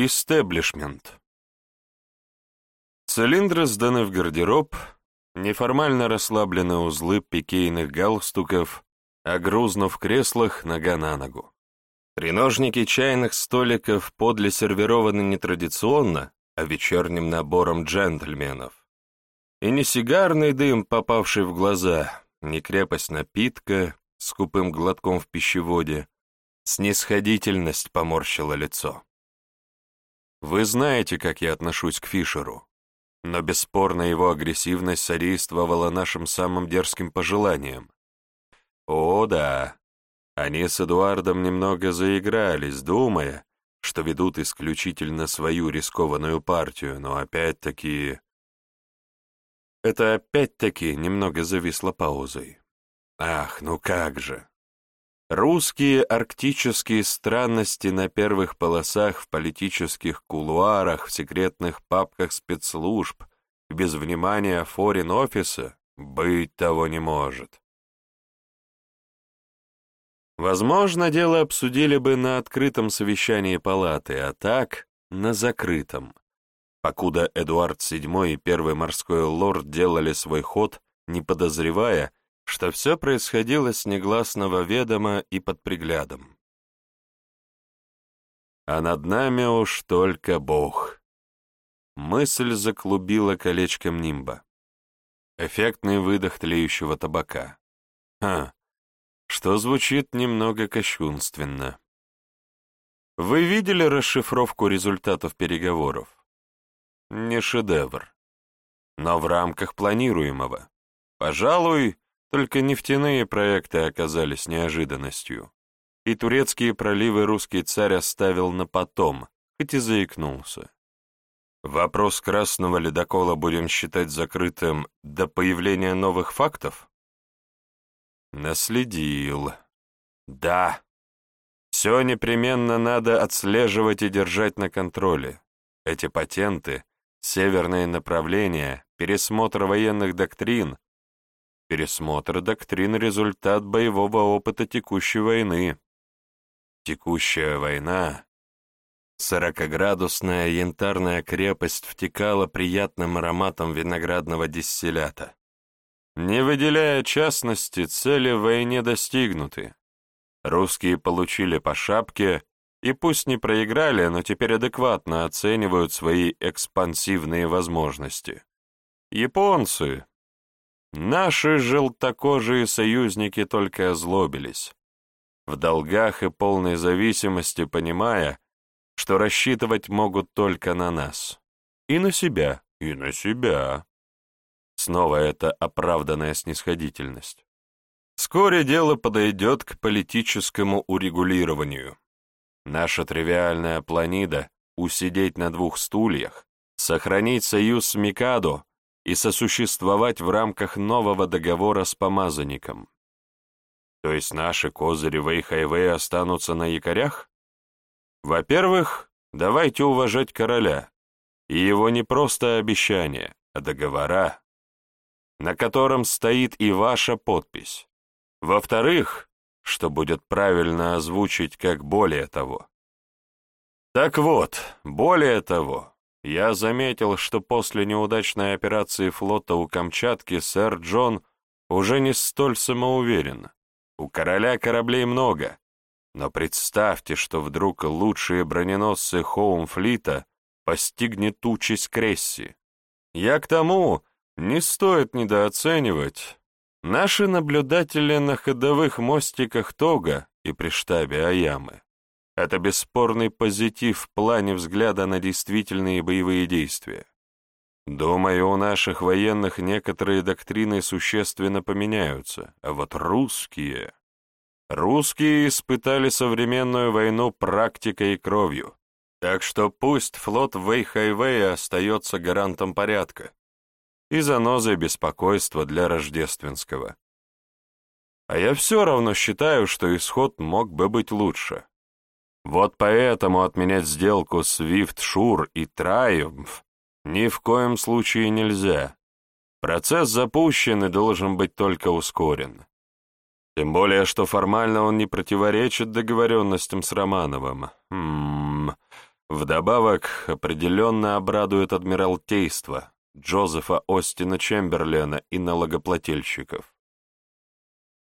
Истеблишмент. Цилиндры сданы в гардероб, неформально расслаблены узлы пикейных галстуков, а грузнув в креслах нога на ногу. Треножники чайных столиков подле сервированы не традиционно, а вечерним набором джентльменов. И не сигарный дым, попавший в глаза, не крепость напитка, скупым глотком в пищеводе, снисходительность поморщила лицо. Вы знаете, как я отношусь к Фишеру, но бесспорно его агрессивность содействовала нашим самым дерзким пожеланиям. О, да, они с Эдуардом немного заигрались, думая, что ведут исключительно свою рискованную партию, но опять-таки... Это опять-таки немного зависло паузой. Ах, ну как же! Русские арктические странности на первых полосах в политических кулуарах, в секретных папках спецслужб, без внимания форин-офиса быть того не может. Возможно, дело обсудили бы на открытом совещании палаты, а так — на закрытом. Покуда Эдуард VII и первый морской лорд делали свой ход, не подозревая, что все происходило с негласного ведома и под приглядом. А над нами уж только Бог. Мысль заклубила колечком нимба. Эффектный выдох тлеющего табака. Ха, что звучит немного кощунственно. Вы видели расшифровку результатов переговоров? Не шедевр, но в рамках планируемого. Пожалуй, только нефтяные проекты оказались неожиданностью. И турецкие проливы русский царь оставил на потом, хоть и заикнулся. Вопрос красного ледокола будем считать закрытым до появления новых фактов? Наследил. Да. Все непременно надо отслеживать и держать на контроле. Эти патенты, северные направления, пересмотр военных доктрин. Пересмотр доктрин — результат боевого опыта текущей войны. Текущая война Сорокоградусная янтарная крепость втекала приятным ароматом виноградного дистиллята. Не выделяя частности, цели в войне достигнуты. Русские получили по шапке, и пусть не проиграли, но теперь адекватно оценивают свои экспансивные возможности. Японцы, наши желтокожие союзники только озлобились, в долгах и полной зависимости понимая, что рассчитывать могут только на нас. И на себя, и на себя. Снова эта оправданная снисходительность. Вскоре дело подойдет к политическому урегулированию. Наша тривиальная планида — усидеть на двух стульях, сохранить союз с Микадо и сосуществовать в рамках нового договора с помазанником. То есть наши козыри Вэйхайвэй останутся на якорях? Во-первых, давайте уважать короля и его не просто обещания, а договора, на котором стоит и ваша подпись. Во-вторых, что будет правильно озвучить как более того. Так вот, более того, я заметил, что после неудачной операции флота у Камчатки сэр Джон уже не столь самоуверен. У короля кораблей много, но представьте, что вдруг лучшие броненосцы Хоумфлита постигнет участь Кресси. Я к тому, не стоит недооценивать. Наши наблюдатели на ходовых мостиках Тога и при штабе Аямы — это бесспорный позитив в плане взгляда на действительные боевые действия. Думаю, у наших военных некоторые доктрины существенно поменяются, а вот русские... Русские испытали современную войну практикой и кровью, так что пусть флот Вэйхайвэя остается гарантом порядка и занозой беспокойства для рождественского. А я все равно считаю, что исход мог бы быть лучше. Вот поэтому отменять сделку Свифт Шур и Триумф ни в коем случае нельзя. Процесс запущен и должен быть только ускорен. Тем более, что формально он не противоречит договоренностям с Романовым. Хм, Вдобавок, определенно обрадует Адмиралтейство, Джозефа Остина Чемберлена и налогоплательщиков.